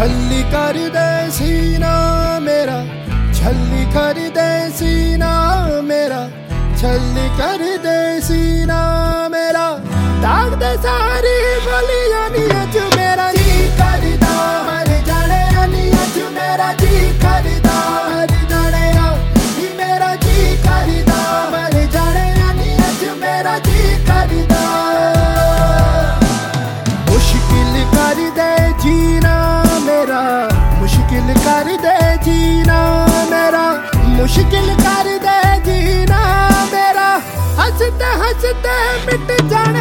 छल्ली कर दे सीना मेरा, छल्ली कर दे सीना मेरा, छल्ली कर दे सीना मेरा। दाग दे सारी गलियाँ नी अज मेरा। जी करदा मर जाने नी अज मेरा। जी करदा मर जाने मेरा। जी करदा मर जाने नी अज मेरा। जी मुश्किल कर दे जीना मेरा मुश्किल कर दे जीना मेरा हँसते हँसते मिट जाने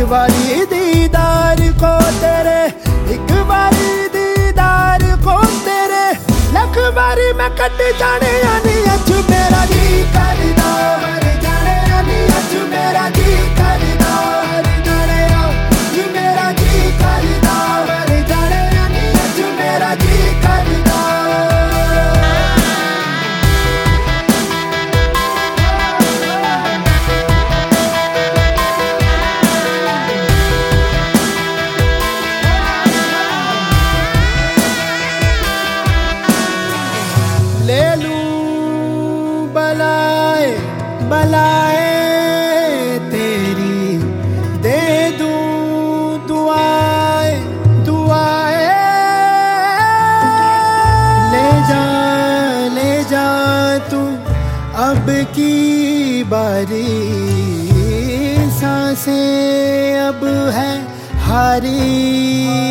एक बारी दीदार को तेरे एक बारी दीदार को तेरे लख बारी मैं कट जाने आनी अच मेरा जी ले बलाए बलाए तेरी। दे दूँ, दुआए दुआए। ले जा ले जा तू अब की बारी। साँसें अब है हारी।